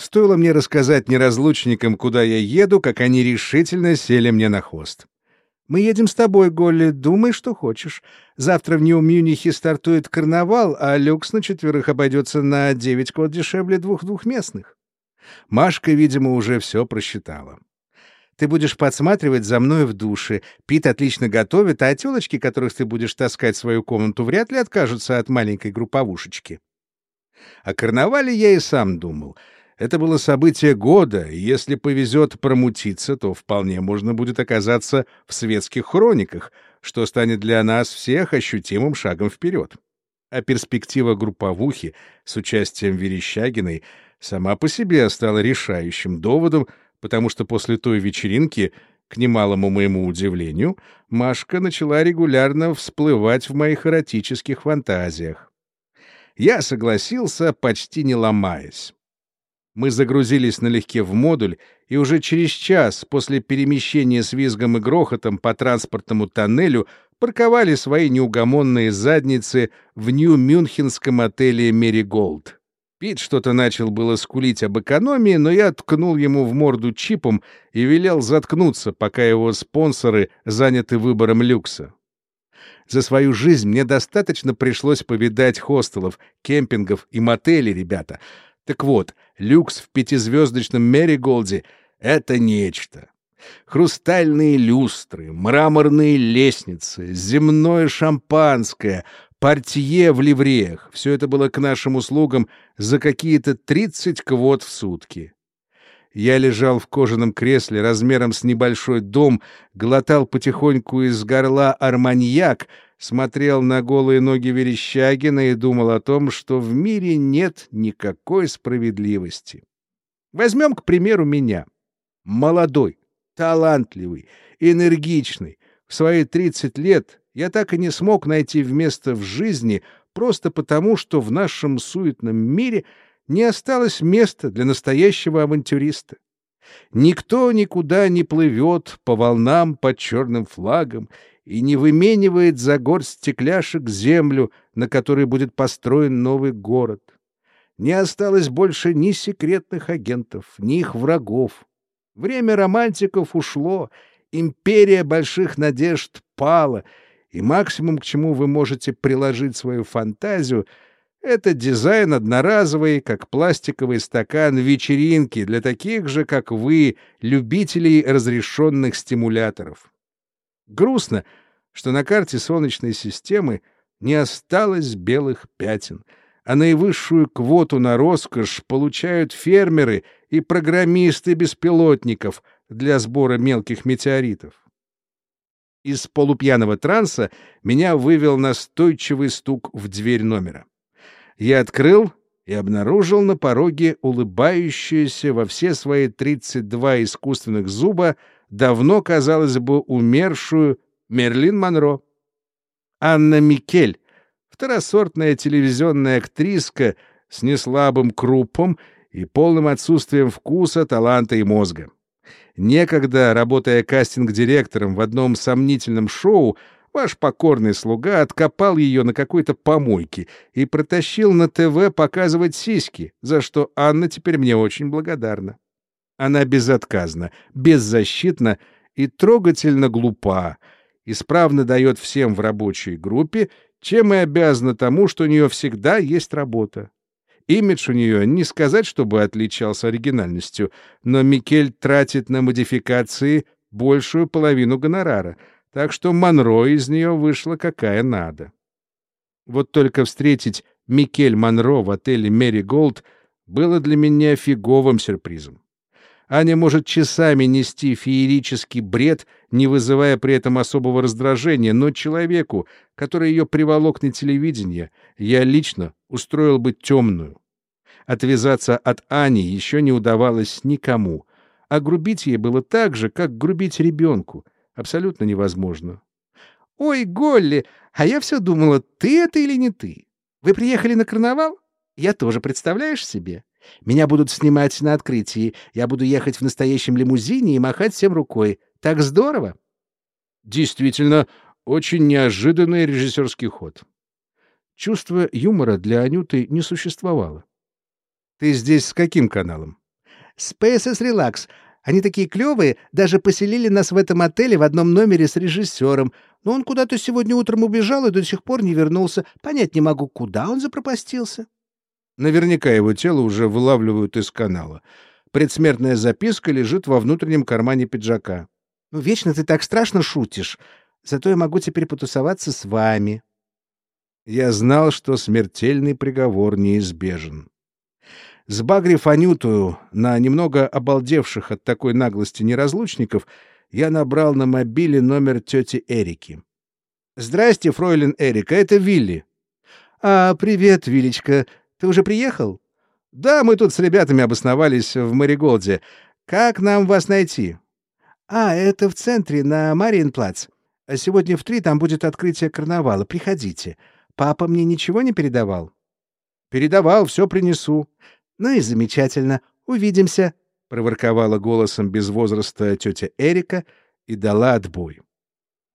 Стоило мне рассказать неразлучникам, куда я еду, как они решительно сели мне на хвост. «Мы едем с тобой, Голли, думай, что хочешь. Завтра в Нью-Мюнихе стартует карнавал, а люкс на четверых обойдется на девять код дешевле двух двухместных». Машка, видимо, уже все просчитала. Ты будешь подсматривать за мной в душе. Пит отлично готовит, а телочки, которых ты будешь таскать в свою комнату, вряд ли откажутся от маленькой групповушечки. О карнавале я и сам думал. Это было событие года, и если повезет промутиться, то вполне можно будет оказаться в светских хрониках, что станет для нас всех ощутимым шагом вперед. А перспектива групповухи с участием Верещагиной сама по себе стала решающим доводом потому что после той вечеринки, к немалому моему удивлению, Машка начала регулярно всплывать в моих эротических фантазиях. Я согласился, почти не ломаясь. Мы загрузились налегке в модуль, и уже через час после перемещения с визгом и грохотом по транспортному тоннелю парковали свои неугомонные задницы в Нью-Мюнхенском отеле «Мери Голд». Пит что-то начал было скулить об экономии, но я ткнул ему в морду чипом и велел заткнуться, пока его спонсоры заняты выбором люкса. За свою жизнь мне достаточно пришлось повидать хостелов, кемпингов и мотелей, ребята. Так вот, люкс в пятизвездочном Мериголде — это нечто. Хрустальные люстры, мраморные лестницы, земное шампанское, портье в ливреях. Все это было к нашим услугам за какие-то 30 квот в сутки. Я лежал в кожаном кресле размером с небольшой дом, глотал потихоньку из горла арманьяк, смотрел на голые ноги Верещагина и думал о том, что в мире нет никакой справедливости. Возьмем, к примеру, меня. Молодой, талантливый, энергичный. В свои 30 лет я так и не смог найти место в жизни просто потому, что в нашем суетном мире не осталось места для настоящего авантюриста. Никто никуда не плывет по волнам под черным флагом и не выменивает за горсть стекляшек землю, на которой будет построен новый город. Не осталось больше ни секретных агентов, ни их врагов. Время романтиков ушло, империя больших надежд пала — и максимум, к чему вы можете приложить свою фантазию, это дизайн одноразовый, как пластиковый стакан вечеринки для таких же, как вы, любителей разрешенных стимуляторов. Грустно, что на карте Солнечной системы не осталось белых пятен, а наивысшую квоту на роскошь получают фермеры и программисты беспилотников для сбора мелких метеоритов. Из полупьяного транса меня вывел настойчивый стук в дверь номера. Я открыл и обнаружил на пороге улыбающуюся во все свои 32 искусственных зуба давно, казалось бы, умершую Мерлин Монро. Анна Микель, второсортная телевизионная актриска с неслабым крупом и полным отсутствием вкуса, таланта и мозга. Некогда, работая кастинг-директором в одном сомнительном шоу, ваш покорный слуга откопал ее на какой-то помойке и протащил на ТВ показывать сиськи, за что Анна теперь мне очень благодарна. Она безотказна, беззащитна и трогательно глупа, исправно дает всем в рабочей группе, чем и обязана тому, что у нее всегда есть работа. Имидж у нее не сказать, чтобы отличался оригинальностью, но Микель тратит на модификации большую половину гонорара, так что Монро из нее вышла какая надо. Вот только встретить Микель Монро в отеле «Мэри Голд» было для меня фиговым сюрпризом. Аня может часами нести феерический бред, не вызывая при этом особого раздражения, но человеку, который ее приволок на телевидение, я лично устроил бы темную. Отвязаться от Ани еще не удавалось никому, а грубить ей было так же, как грубить ребенку. Абсолютно невозможно. «Ой, Голли, а я все думала, ты это или не ты? Вы приехали на карнавал? Я тоже, представляешь себе?» Меня будут снимать на открытии. Я буду ехать в настоящем лимузине и махать всем рукой. Так здорово!» Действительно, очень неожиданный режиссерский ход. Чувство юмора для Анюты не существовало. «Ты здесь с каким каналом? Spaces Relax. Они такие клевые, даже поселили нас в этом отеле в одном номере с режиссером. Но он куда-то сегодня утром убежал и до сих пор не вернулся. Понять не могу, куда он запропастился. Наверняка его тело уже вылавливают из канала. Предсмертная записка лежит во внутреннем кармане пиджака. «Ну, вечно ты так страшно шутишь. Зато я могу теперь потусоваться с вами». Я знал, что смертельный приговор неизбежен. Сбагрив Анютую на немного обалдевших от такой наглости неразлучников, я набрал на мобиле номер тети Эрики. «Здрасте, фройлен Эрика, это Вилли». «А, привет, Вилечка. Ты уже приехал?» «Да, мы тут с ребятами обосновались в Мариголде. Как нам вас найти?» «А, это в центре, на Мариенплац. Сегодня в три там будет открытие карнавала. Приходите. Папа мне ничего не передавал?» «Передавал, все принесу. «Ну и замечательно. Увидимся», — проворковала голосом без возраста тетя Эрика и дала отбой.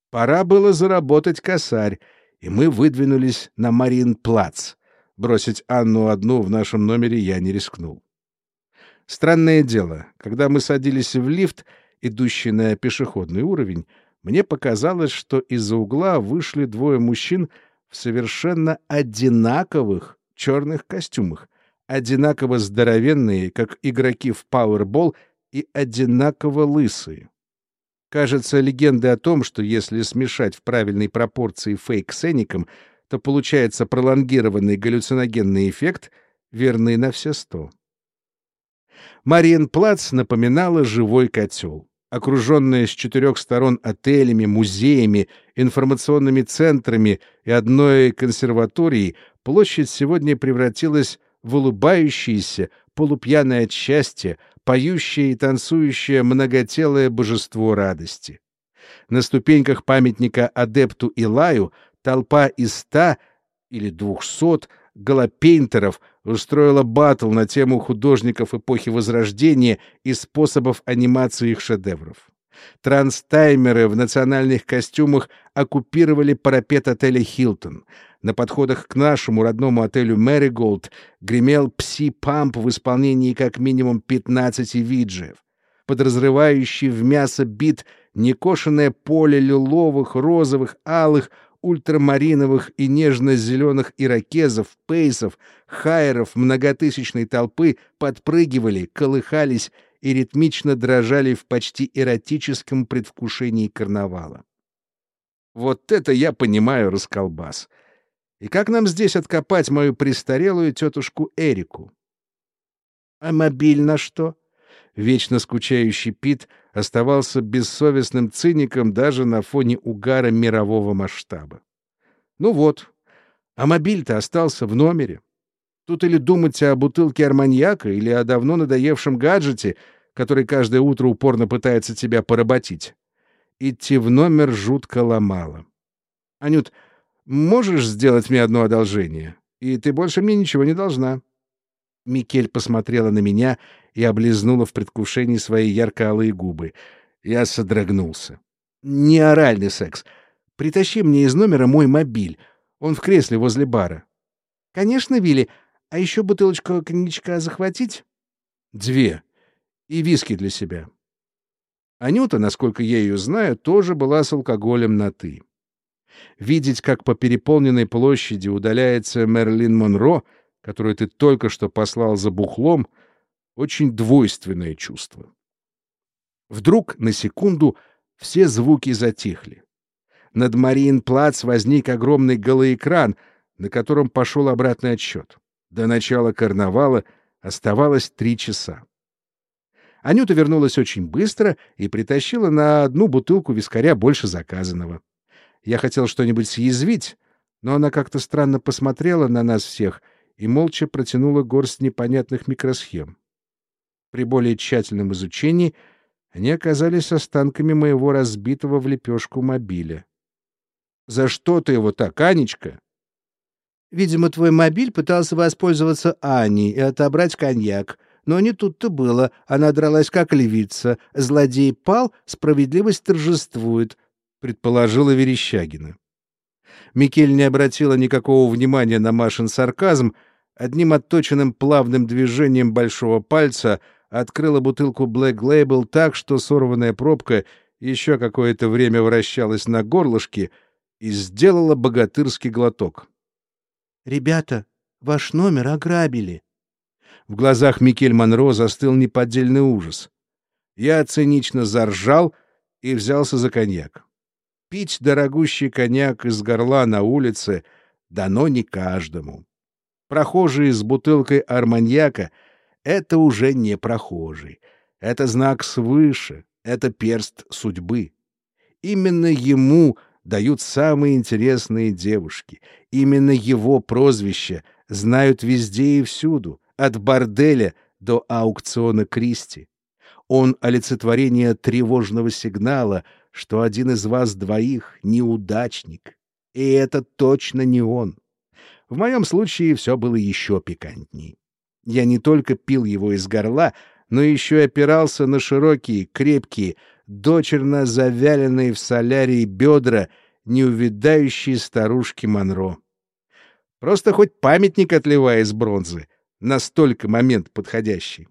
Пора было заработать косарь, и мы выдвинулись на Марин-плац. Бросить Анну одну в нашем номере я не рискнул. Странное дело, когда мы садились в лифт, идущий на пешеходный уровень, мне показалось, что из-за угла вышли двое мужчин в совершенно одинаковых черных костюмах, одинаково здоровенные, как игроки в пауэрбол, и одинаково лысые. Кажется, легенды о том, что если смешать в правильной пропорции фейк с эником, то получается пролонгированный галлюциногенный эффект, верны на все сто. Мариенплац напоминала живой котел. Окруженная с четырех сторон отелями, музеями, информационными центрами и одной консерваторией, площадь сегодня превратилась в улыбающееся, полупьяное от счастья, поющее и танцующее многотелое божество радости. На ступеньках памятника адепту Илаю толпа из ста или двухсот галопейнтеров устроила батл на тему художников эпохи Возрождения и способов анимации их шедевров. Транстаймеры в национальных костюмах оккупировали парапет отеля «Хилтон». На подходах к нашему родному отелю «Мэриголд» гремел пси-памп в исполнении как минимум 15 виджиев. Под разрывающий в мясо бит некошенное поле лиловых, розовых, алых, ультрамариновых и нежно-зеленых иракезов, пейсов, хайеров многотысячной толпы подпрыгивали, колыхались и ритмично дрожали в почти эротическом предвкушении карнавала. Вот это я понимаю расколбас. И как нам здесь откопать мою престарелую тетушку Эрику? А мобиль на что? Вечно скучающий Пит оставался бессовестным циником даже на фоне угара мирового масштаба. Ну вот, а мобиль-то остался в номере. Тут или думать о бутылке арманьяка, или о давно надоевшем гаджете, который каждое утро упорно пытается тебя поработить. Идти в номер жутко ломало. «Анют, можешь сделать мне одно одолжение? И ты больше мне ничего не должна». Микель посмотрела на меня и облизнула в предвкушении свои ярко-алые губы. Я содрогнулся. «Не оральный секс. Притащи мне из номера мой мобиль. Он в кресле возле бара». «Конечно, Вилли. А еще бутылочку коньячка захватить?» «Две и виски для себя. Анюта, насколько я ее знаю, тоже была с алкоголем на «ты». Видеть, как по переполненной площади удаляется Мерлин Монро, которую ты только что послал за бухлом, очень двойственное чувство. Вдруг, на секунду, все звуки затихли. Над Мариен-Плац возник огромный голоэкран, на котором пошел обратный отсчет. До начала карнавала оставалось три часа. Анюта вернулась очень быстро и притащила на одну бутылку вискаря больше заказанного. Я хотел что-нибудь съязвить, но она как-то странно посмотрела на нас всех и молча протянула горсть непонятных микросхем. При более тщательном изучении они оказались останками моего разбитого в лепешку мобиля. «За что ты его так, Анечка?» «Видимо, твой мобиль пытался воспользоваться Аней и отобрать коньяк», но не тут-то было. Она дралась как львица. Злодей пал, справедливость торжествует, — предположила Верещагина. Микель не обратила никакого внимания на Машин сарказм, одним отточенным плавным движением большого пальца открыла бутылку Black Label так, что сорванная пробка еще какое-то время вращалась на горлышке и сделала богатырский глоток. «Ребята, ваш номер ограбили!» В глазах Микель Монро застыл неподдельный ужас. Я цинично заржал и взялся за коньяк. Пить дорогущий коньяк из горла на улице дано не каждому. Прохожий с бутылкой арманьяка — это уже не прохожий. Это знак свыше, это перст судьбы. Именно ему дают самые интересные девушки. Именно его прозвище знают везде и всюду, от борделя до аукциона Кристи. Он — олицетворение тревожного сигнала, что один из вас двоих — неудачник. И это точно не он. В моем случае все было еще пикантней. Я не только пил его из горла, но еще и опирался на широкие, крепкие, дочерно завяленные в солярии бедра неувидающей старушки Монро. Просто хоть памятник отливая из бронзы, настолько момент подходящий.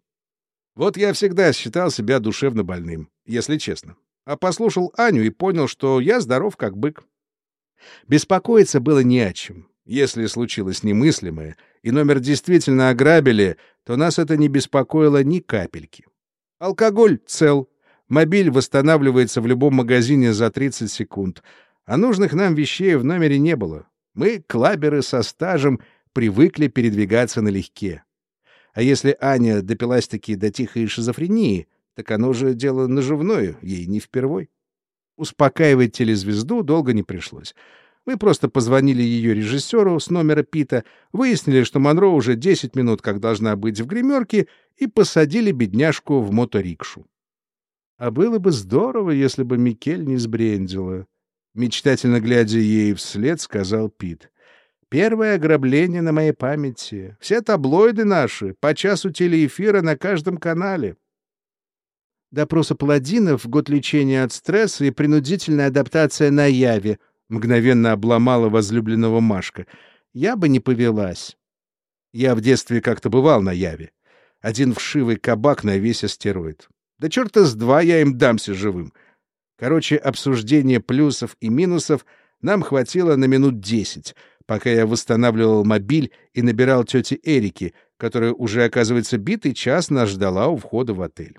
Вот я всегда считал себя душевно больным, если честно. А послушал Аню и понял, что я здоров как бык. Беспокоиться было не о чем. Если случилось немыслимое, и номер действительно ограбили, то нас это не беспокоило ни капельки. Алкоголь цел, мобиль восстанавливается в любом магазине за 30 секунд, а нужных нам вещей в номере не было. Мы, клаберы со стажем, привыкли передвигаться налегке. А если Аня допилась-таки до тихой шизофрении, так оно же дело наживное, ей не впервой. Успокаивать телезвезду долго не пришлось. Мы просто позвонили ее режиссеру с номера Пита, выяснили, что Монро уже 10 минут как должна быть в гримерке, и посадили бедняжку в моторикшу. А было бы здорово, если бы Микель не сбрендила. Мечтательно глядя ей вслед, сказал Пит. Первое ограбление на моей памяти. Все таблоиды наши, по часу телеэфира на каждом канале. Допрос Паладинов, год лечения от стресса и принудительная адаптация на Яве, мгновенно обломала возлюбленного Машка. Я бы не повелась. Я в детстве как-то бывал на Яве. Один вшивый кабак на весь астероид. Да черта с два я им дамся живым. Короче, обсуждение плюсов и минусов нам хватило на минут десять, пока я восстанавливал мобиль и набирал тети Эрике, которая уже, оказывается, битый час нас ждала у входа в отель.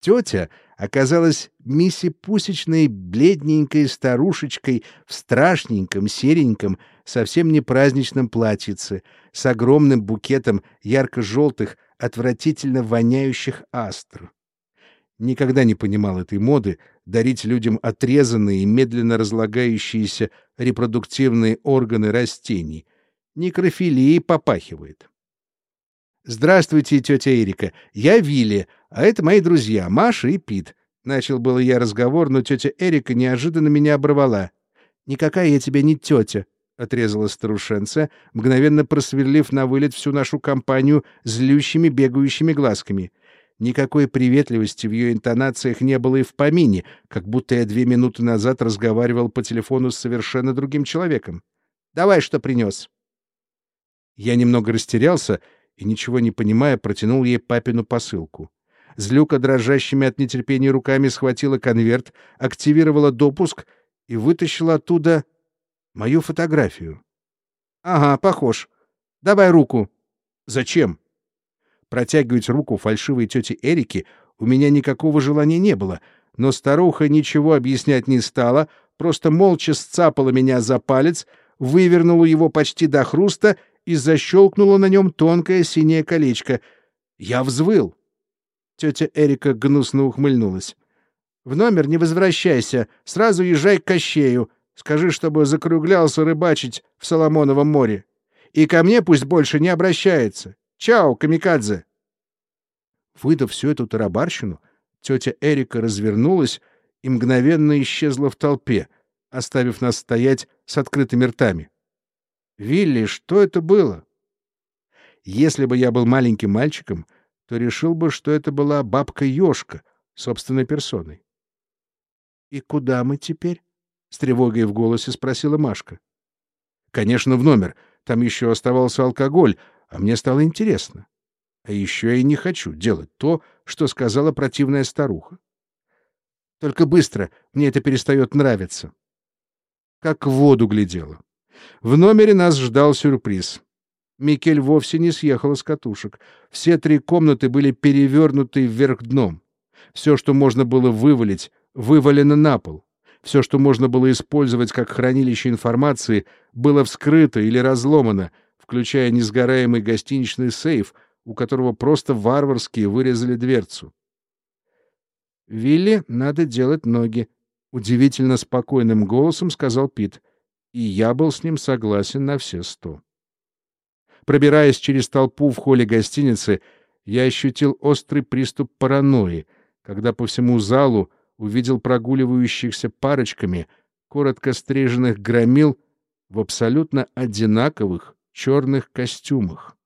Тетя оказалась миссипусечной бледненькой старушечкой в страшненьком, сереньком, совсем не праздничном платьице, с огромным букетом ярко-желтых, отвратительно воняющих астр. Никогда не понимал этой моды дарить людям отрезанные и медленно разлагающиеся репродуктивные органы растений. Некрофилией попахивает. «Здравствуйте, тетя Эрика. Я Вилли, а это мои друзья Маша и Пит». Начал было я разговор, но тетя Эрика неожиданно меня оборвала. «Никакая я тебе не тетя», — отрезала старушенца, мгновенно просверлив на вылет всю нашу компанию злющими бегающими глазками. Никакой приветливости в ее интонациях не было и в помине, как будто я две минуты назад разговаривал по телефону с совершенно другим человеком. «Давай, что принес?» Я немного растерялся и, ничего не понимая, протянул ей папину посылку. Злюка дрожащими от нетерпения руками схватила конверт, активировала допуск и вытащила оттуда мою фотографию. — Ага, похож. Давай руку. — Зачем? Протягивать руку фальшивой тете Эрике у меня никакого желания не было, но старуха ничего объяснять не стала, просто молча сцапала меня за палец, вывернула его почти до хруста и защелкнула на нем тонкое синее колечко. Я взвыл. Тетя Эрика гнусно ухмыльнулась. «В номер не возвращайся, сразу езжай к Кощею. Скажи, чтобы закруглялся рыбачить в Соломоновом море. И ко мне пусть больше не обращается. Чао, камикадзе!» Выдав всю эту тарабарщину, тетя Эрика развернулась и мгновенно исчезла в толпе, оставив нас стоять с открытыми ртами. Вилли, что это было? Если бы я был маленьким мальчиком, то решил бы, что это была бабка-ёшка собственной персоной. — И куда мы теперь? — с тревогой в голосе спросила Машка. — Конечно, в номер. Там еще оставался алкоголь, а мне стало интересно. А еще я не хочу делать то, что сказала противная старуха. Только быстро, мне это перестает нравиться. Как в воду глядела. В номере нас ждал сюрприз. Микель вовсе не съехала с катушек. Все три комнаты были перевернуты вверх дном. Все, что можно было вывалить, вывалено на пол. Все, что можно было использовать как хранилище информации, было вскрыто или разломано, включая несгораемый гостиничный сейф, у которого просто варварски вырезали дверцу. «Вилли, надо делать ноги», — удивительно спокойным голосом сказал Пит. И я был с ним согласен на все сто. Пробираясь через толпу в холле гостиницы, я ощутил острый приступ паранойи, когда по всему залу увидел прогуливающихся парочками коротко стриженных громил в абсолютно одинаковых черных костюмах.